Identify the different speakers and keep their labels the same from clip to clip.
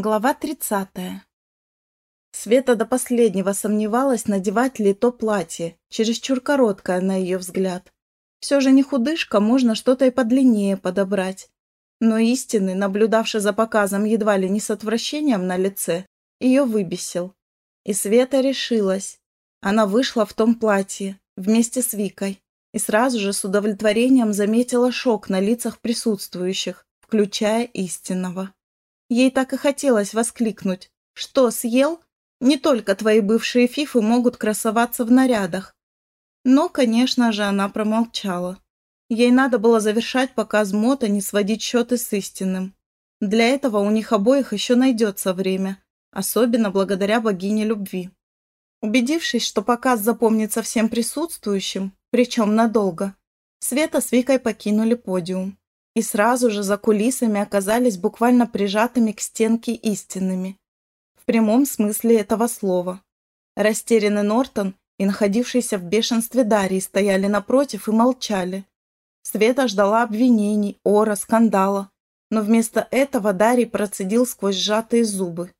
Speaker 1: Глава 30. Света до последнего сомневалась, надевать ли то платье, чересчур короткое на ее взгляд. Все же не худышка, можно что-то и подлиннее подобрать. Но истинный, наблюдавший за показом едва ли не с отвращением на лице, ее выбесил. И Света решилась. Она вышла в том платье, вместе с Викой, и сразу же с удовлетворением заметила шок на лицах присутствующих, включая истинного. Ей так и хотелось воскликнуть. «Что, съел? Не только твои бывшие фифы могут красоваться в нарядах». Но, конечно же, она промолчала. Ей надо было завершать показ мод, а не сводить счеты с истинным. Для этого у них обоих еще найдется время, особенно благодаря богине любви. Убедившись, что показ запомнится всем присутствующим, причем надолго, Света с Викой покинули подиум и сразу же за кулисами оказались буквально прижатыми к стенке истинными. В прямом смысле этого слова. Растерянный Нортон и находившийся в бешенстве Дарьи стояли напротив и молчали. Света ждала обвинений, ора, скандала, но вместо этого Дарий процедил сквозь сжатые зубы.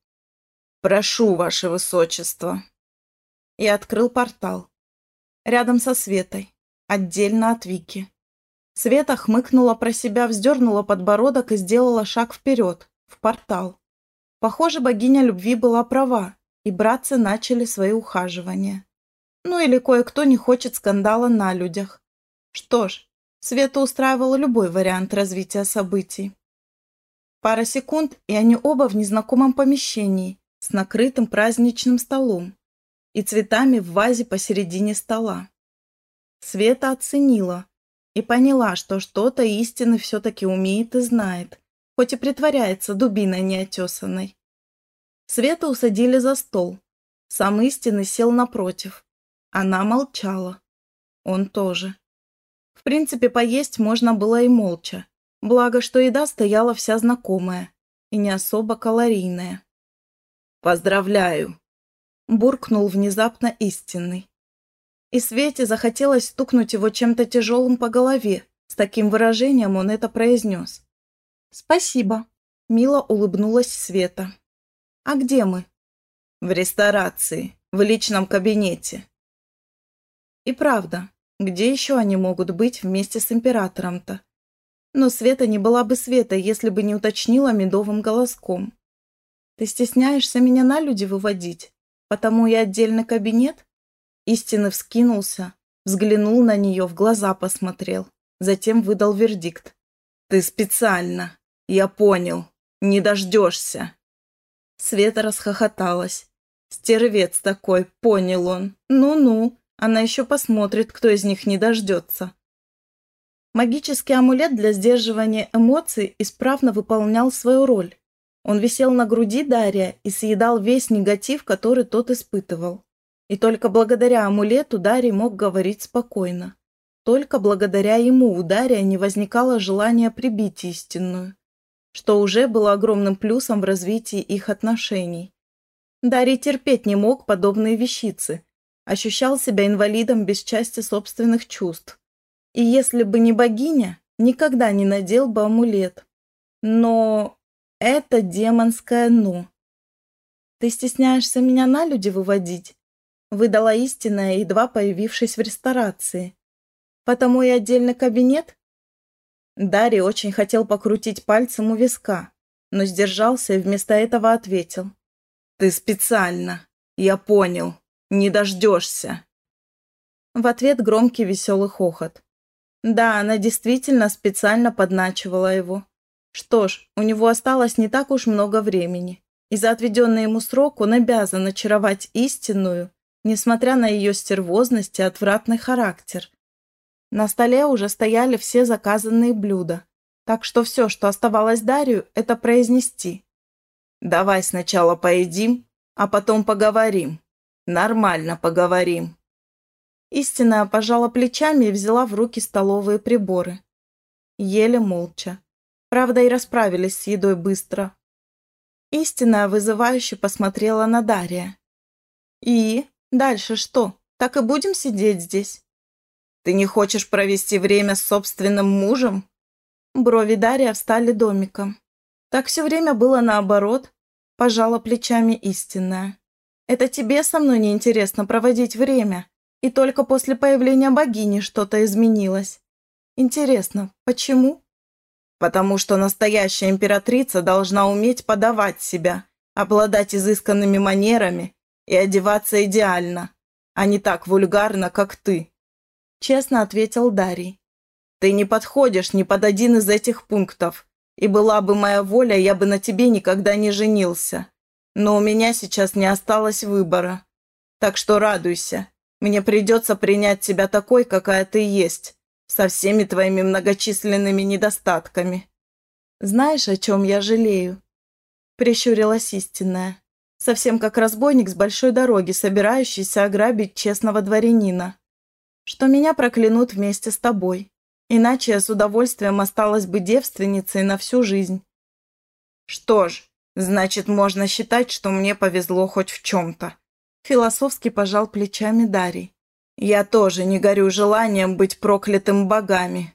Speaker 1: «Прошу, ваше высочество!» И открыл портал. Рядом со Светой, отдельно от Вики. Света хмыкнула про себя, вздернула подбородок и сделала шаг вперед, в портал. Похоже, богиня любви была права, и братцы начали свои ухаживания. Ну или кое-кто не хочет скандала на людях. Что ж, Света устраивала любой вариант развития событий. Пара секунд, и они оба в незнакомом помещении, с накрытым праздничным столом и цветами в вазе посередине стола. Света оценила, и поняла, что что-то истины все-таки умеет и знает, хоть и притворяется дубиной неотесанной. Света усадили за стол. Сам истинный сел напротив. Она молчала. Он тоже. В принципе, поесть можно было и молча. Благо, что еда стояла вся знакомая и не особо калорийная. «Поздравляю!» – буркнул внезапно истинный и Свете захотелось стукнуть его чем-то тяжелым по голове. С таким выражением он это произнес. «Спасибо», – мило улыбнулась Света. «А где мы?» «В ресторации, в личном кабинете». И правда, где еще они могут быть вместе с императором-то? Но Света не была бы Света, если бы не уточнила медовым голоском. «Ты стесняешься меня на люди выводить? Потому и отдельный кабинет?» Истинно вскинулся, взглянул на нее, в глаза посмотрел, затем выдал вердикт. «Ты специально. Я понял. Не дождешься». Света расхохоталась. «Стервец такой, понял он. Ну-ну, она еще посмотрит, кто из них не дождется». Магический амулет для сдерживания эмоций исправно выполнял свою роль. Он висел на груди Дарья и съедал весь негатив, который тот испытывал. И только благодаря амулету Дарий мог говорить спокойно. Только благодаря ему у Дария не возникало желания прибить истинную, что уже было огромным плюсом в развитии их отношений. Дарий терпеть не мог подобные вещицы, ощущал себя инвалидом без части собственных чувств. И если бы не богиня, никогда не надел бы амулет. Но это демонское «ну». «Ты стесняешься меня на люди выводить?» Выдала истинная, едва появившись в ресторации. Потому и отдельный кабинет? Дарий очень хотел покрутить пальцем у виска, но сдержался и вместо этого ответил. «Ты специально. Я понял. Не дождешься». В ответ громкий веселый хохот. Да, она действительно специально подначивала его. Что ж, у него осталось не так уж много времени, и за отведенный ему срок он обязан очаровать истинную несмотря на ее стервозность и отвратный характер. На столе уже стояли все заказанные блюда, так что все, что оставалось Дарью, это произнести. «Давай сначала поедим, а потом поговорим. Нормально поговорим». Истинная пожала плечами и взяла в руки столовые приборы. Ели молча. Правда, и расправились с едой быстро. Истинная вызывающе посмотрела на Дарья. «И?» Дальше что? Так и будем сидеть здесь? Ты не хочешь провести время с собственным мужем? Брови Дарья встали домиком. Так все время было наоборот. Пожала плечами истинная. Это тебе со мной неинтересно проводить время. И только после появления богини что-то изменилось. Интересно, почему? Потому что настоящая императрица должна уметь подавать себя, обладать изысканными манерами и одеваться идеально, а не так вульгарно, как ты. Честно ответил Дарий. Ты не подходишь ни под один из этих пунктов, и была бы моя воля, я бы на тебе никогда не женился. Но у меня сейчас не осталось выбора. Так что радуйся. Мне придется принять тебя такой, какая ты есть, со всеми твоими многочисленными недостатками. Знаешь, о чем я жалею? Прищурилась истинная. Совсем как разбойник с большой дороги, собирающийся ограбить честного дворянина. Что меня проклянут вместе с тобой. Иначе я с удовольствием осталась бы девственницей на всю жизнь. Что ж, значит, можно считать, что мне повезло хоть в чем-то. Философски пожал плечами Дарий. Я тоже не горю желанием быть проклятым богами.